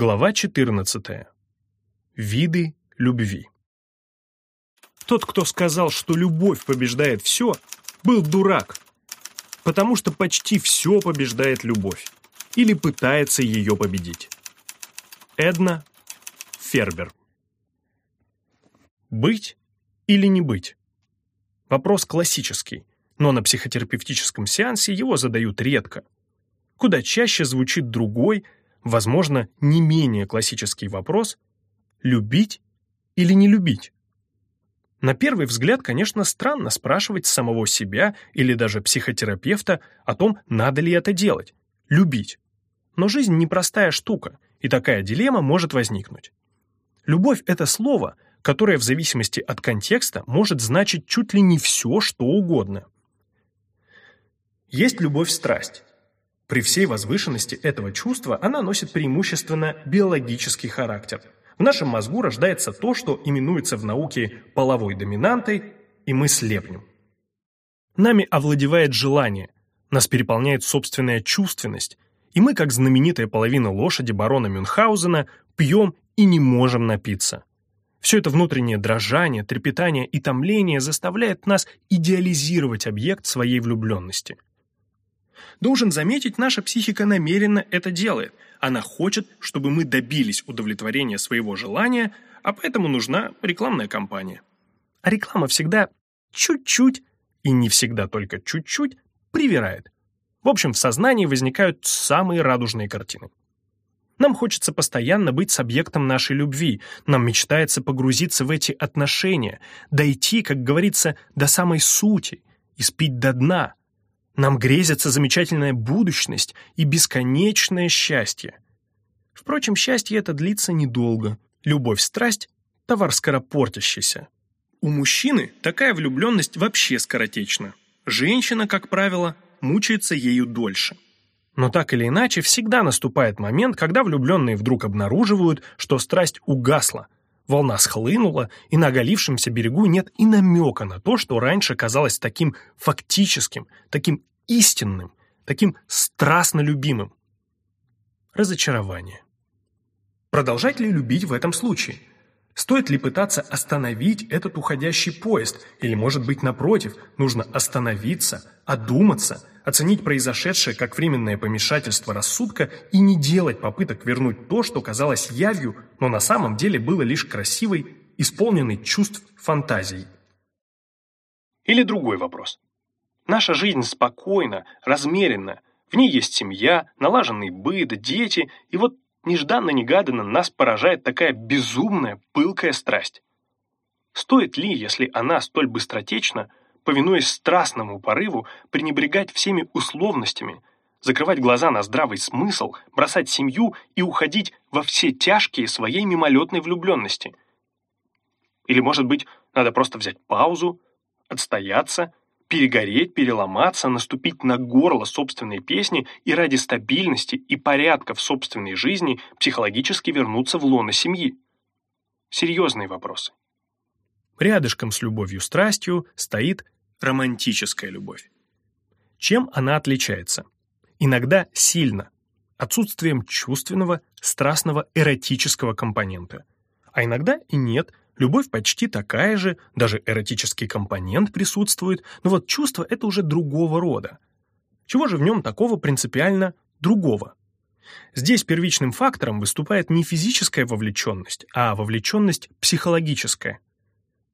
Глава 14. Виды любви. Тот, кто сказал, что любовь побеждает все, был дурак, потому что почти все побеждает любовь или пытается ее победить. Эдна Фербер. Быть или не быть? Вопрос классический, но на психотерапевтическом сеансе его задают редко. Куда чаще звучит другой – возможно, не менее классический вопрос «любить или не любить?». На первый взгляд, конечно, странно спрашивать самого себя или даже психотерапевта о том, надо ли это делать – любить. Но жизнь непростая штука, и такая дилемма может возникнуть. Любовь – это слово, которое в зависимости от контекста может значить чуть ли не все, что угодно. Есть любовь-страсть. При всей возвышенности этого чувства она носит преимущественно биологический характер. В нашем мозгу рождается то, что именуется в науке половой доминантой, и мы слепнем. Нами овладевает желание, нас переполняет собственная чувственность, и мы, как знаменитая половина лошади барона Мюнхгаузена, пьем и не можем напиться. Все это внутреннее дрожание, трепетание и томление заставляет нас идеализировать объект своей влюбленности – Должен заметить, наша психика намеренно это делает. Она хочет, чтобы мы добились удовлетворения своего желания, а поэтому нужна рекламная кампания. А реклама всегда чуть-чуть, и не всегда только чуть-чуть, привирает. В общем, в сознании возникают самые радужные картины. Нам хочется постоянно быть с объектом нашей любви, нам мечтается погрузиться в эти отношения, дойти, как говорится, до самой сути, и спить до дна, нам грезится замечательная будущность и бесконечное счастье. Впрочем, счастье это длится недолго. Любовь-страсть – товар скоропортящийся. У мужчины такая влюбленность вообще скоротечна. Женщина, как правило, мучается ею дольше. Но так или иначе, всегда наступает момент, когда влюбленные вдруг обнаруживают, что страсть угасла – Волна схлынула, и на оголившемся берегу нет и намека на то, что раньше казалось таким фактическим, таким истинным, таким страстно любимым. Разочарование. Продолжать ли любить в этом случае? Стоит ли пытаться остановить этот уходящий поезд? Или, может быть, напротив, нужно остановиться, одуматься, оценить произошедшее как временное помешательство рассудка и не делать попыток вернуть то, что казалось явью, но на самом деле было лишь красивой, исполненной чувств фантазией? Или другой вопрос. Наша жизнь спокойна, размеренна, в ней есть семья, налаженный быт, дети, и вот нежданно-негаданно нас поражает такая безумная, пылкая страсть. Стоит ли, если она столь быстротечна, повинуясь страстному порыву, пренебрегать всеми условностями, закрывать глаза на здравый смысл, бросать семью и уходить во все тяжкие своей мимолетной влюбленности? Или, может быть, надо просто взять паузу, отстояться перегореть, переломаться, наступить на горло собственной песни и ради стабильности и порядка в собственной жизни психологически вернуться в лоно семьи? Серьезные вопросы. Рядышком с любовью-страстью стоит романтическая любовь. Чем она отличается? Иногда сильно, отсутствием чувственного, страстного, эротического компонента. А иногда и нет – Любовь почти такая же, даже эротический компонент присутствует, но вот чувство — это уже другого рода. Чего же в нем такого принципиально другого? Здесь первичным фактором выступает не физическая вовлеченность, а вовлеченность психологическая.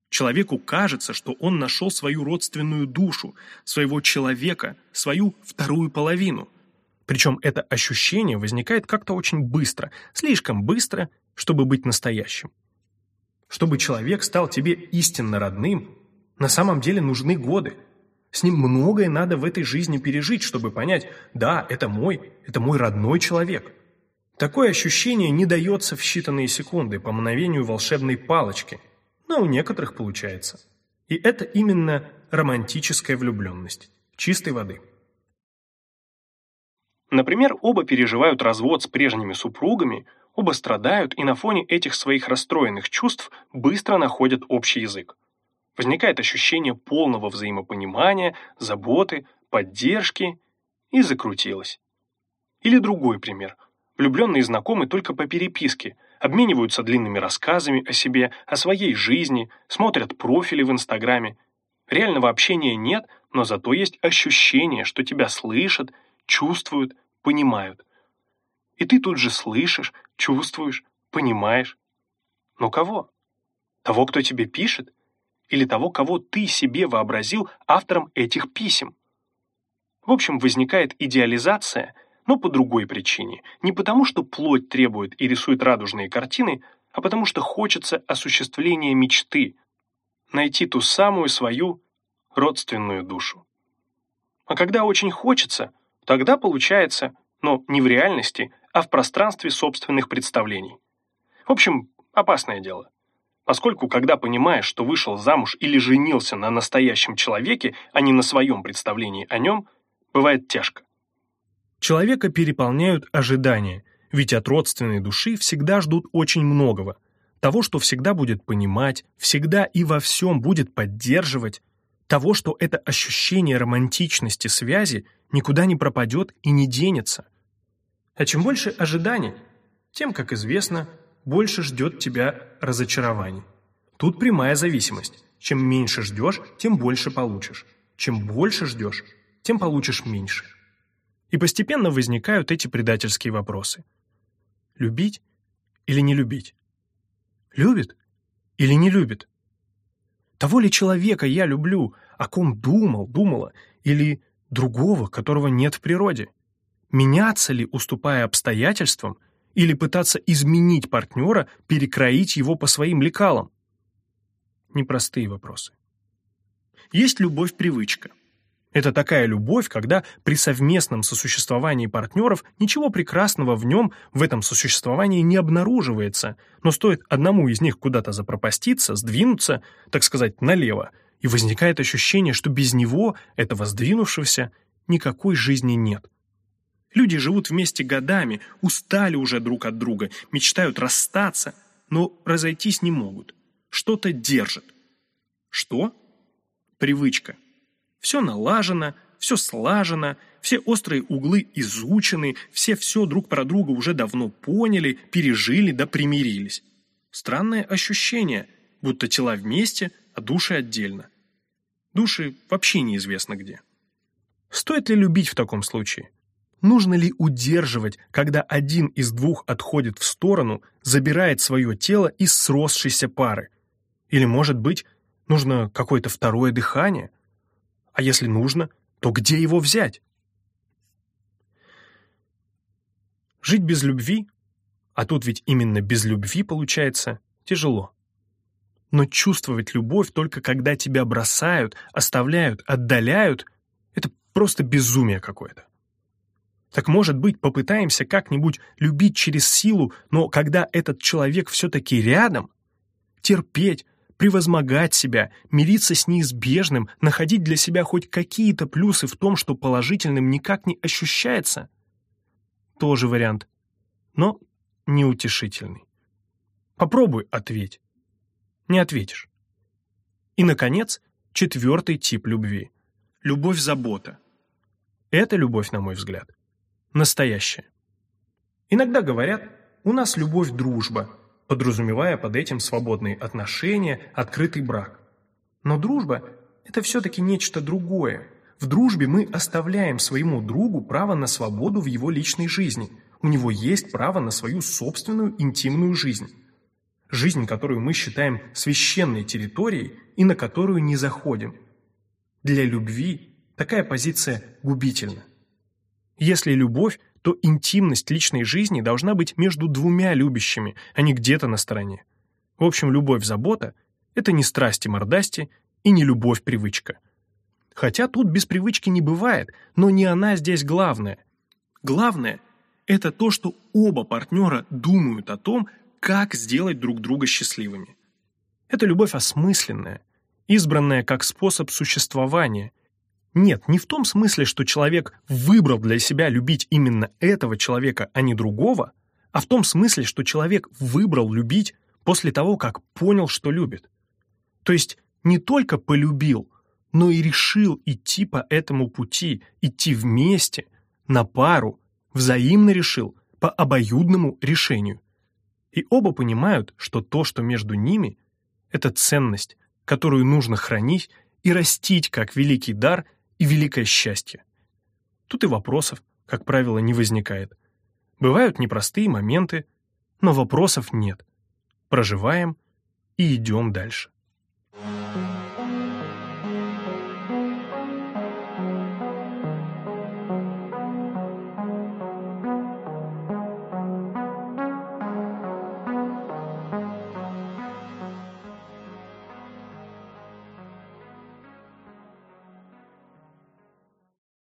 Человеку кажется, что он нашел свою родственную душу, своего человека, свою вторую половину. Причем это ощущение возникает как-то очень быстро, слишком быстро, чтобы быть настоящим. Чтобы человек стал тебе истинно родным, на самом деле нужны годы. С ним многое надо в этой жизни пережить, чтобы понять, да, это мой, это мой родной человек. Такое ощущение не дается в считанные секунды по мгновению волшебной палочки, но у некоторых получается. И это именно романтическая влюбленность, чистой воды. Например, оба переживают развод с прежними супругами, Оба страдают и на фоне этих своих расстроенных чувств быстро находят общий язык. Возникает ощущение полного взаимопонимания, заботы, поддержки и закрутилось. Или другой пример. Влюбленные знакомы только по переписке, обмениваются длинными рассказами о себе, о своей жизни, смотрят профили в Инстаграме. Реального общения нет, но зато есть ощущение, что тебя слышат, чувствуют, понимают. И ты тут же слышишь, чувствуешь, понимаешь. Но кого? Того, кто тебе пишет? Или того, кого ты себе вообразил автором этих писем? В общем, возникает идеализация, но по другой причине. Не потому, что плоть требует и рисует радужные картины, а потому что хочется осуществления мечты, найти ту самую свою родственную душу. А когда очень хочется, тогда получается, но не в реальности, а в пространстве собственных представлений. В общем, опасное дело. Поскольку, когда понимаешь, что вышел замуж или женился на настоящем человеке, а не на своем представлении о нем, бывает тяжко. Человека переполняют ожидания, ведь от родственной души всегда ждут очень многого. Того, что всегда будет понимать, всегда и во всем будет поддерживать, того, что это ощущение романтичности связи никуда не пропадет и не денется. А чем больше ожиданий, тем, как известно, больше ждет тебя разочарований. Тут прямая зависимость. Чем меньше ждешь, тем больше получишь. Чем больше ждешь, тем получишь меньше. И постепенно возникают эти предательские вопросы. Любить или не любить? Любит или не любит? Того ли человека я люблю, о ком думал, думала, или другого, которого нет в природе? Меняться ли, уступая обстоятельствам, или пытаться изменить партнера, перекроить его по своим лекалам? Непростые вопросы. Есть любовь-привычка. Это такая любовь, когда при совместном сосуществовании партнеров ничего прекрасного в нем, в этом сосуществовании не обнаруживается, но стоит одному из них куда-то запропаститься, сдвинуться, так сказать, налево, и возникает ощущение, что без него, этого сдвинувшегося, никакой жизни нет. Люди живут вместе годами, устали уже друг от друга, мечтают расстаться, но разойтись не могут. Что-то держит. Что? Привычка. Все налажено, все слажено, все острые углы изучены, все все друг про друга уже давно поняли, пережили да примирились. Странное ощущение, будто тела вместе, а души отдельно. Души вообще неизвестно где. Стоит ли любить в таком случае? Нужно ли удерживать, когда один из двух отходит в сторону, забирает свое тело из сросшейся пары? Или, может быть, нужно какое-то второе дыхание? А если нужно, то где его взять? Жить без любви, а тут ведь именно без любви получается, тяжело. Но чувствовать любовь только когда тебя бросают, оставляют, отдаляют, это просто безумие какое-то. Так может быть, попытаемся как-нибудь любить через силу, но когда этот человек все-таки рядом, терпеть, превозмогать себя, мириться с неизбежным, находить для себя хоть какие-то плюсы в том, что положительным никак не ощущается? Тоже вариант, но неутешительный. Попробуй ответь. Не ответишь. И, наконец, четвертый тип любви. Любовь-забота. Это любовь, на мой взгляд, настоящее. Иногда говорят, у нас любовь-дружба, подразумевая под этим свободные отношения, открытый брак. Но дружба – это все-таки нечто другое. В дружбе мы оставляем своему другу право на свободу в его личной жизни. У него есть право на свою собственную интимную жизнь. Жизнь, которую мы считаем священной территорией и на которую не заходим. Для любви такая позиция губительна. Если любовь, то интимность личной жизни должна быть между двумя любящими, а не где-то на стороне. В общем, любовь-забота — это не страсти-мордасти и не любовь-привычка. Хотя тут без привычки не бывает, но не она здесь главное. Главное — это то, что оба партнера думают о том, как сделать друг друга счастливыми. Это любовь осмысленная, избранная как способ существования — нет, не в том смысле, что человек выбрал для себя любить именно этого человека, а не другого, а в том смысле, что человек выбрал любить после того, как понял, что любит. То есть не только полюбил, но и решил идти по этому пути, идти вместе, на пару, взаимно решил, по обоюдному решению. И оба понимают, что то, что между ними, это ценность, которую нужно хранить и растить как великий дар и великое счастье. Тут и вопросов, как правило, не возникает. Бывают непростые моменты, но вопросов нет. Проживаем и идем дальше.